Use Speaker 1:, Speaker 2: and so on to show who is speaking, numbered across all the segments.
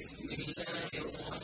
Speaker 1: بسم الله الرحمن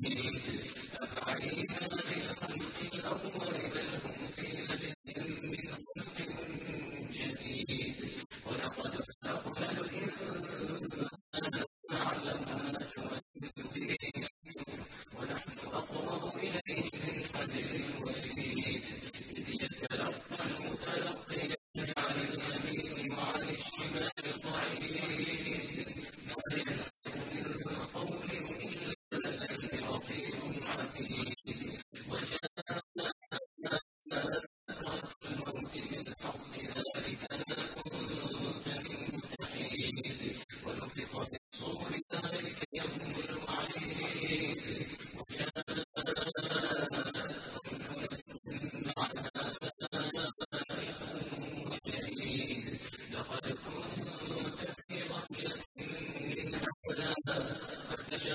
Speaker 1: Amen. Brazil,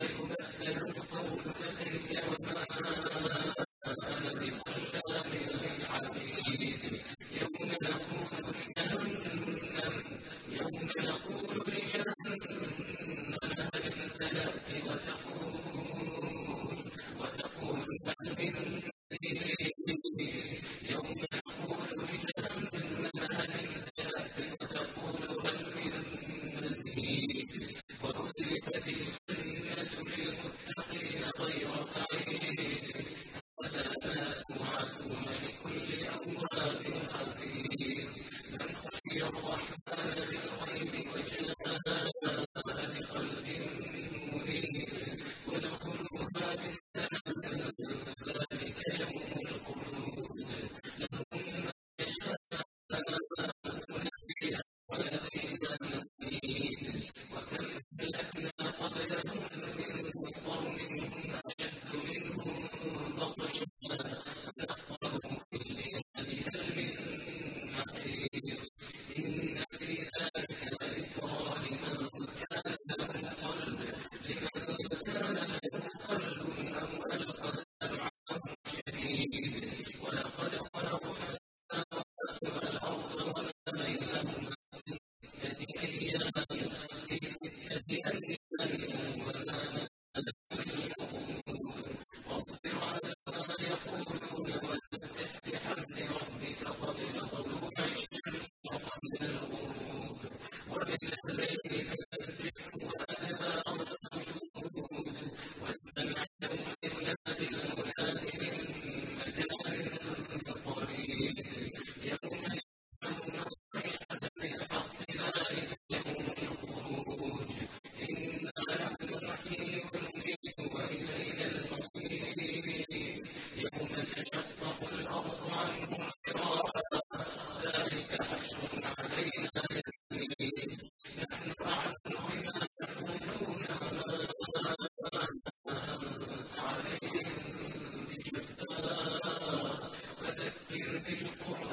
Speaker 1: يهده القرآن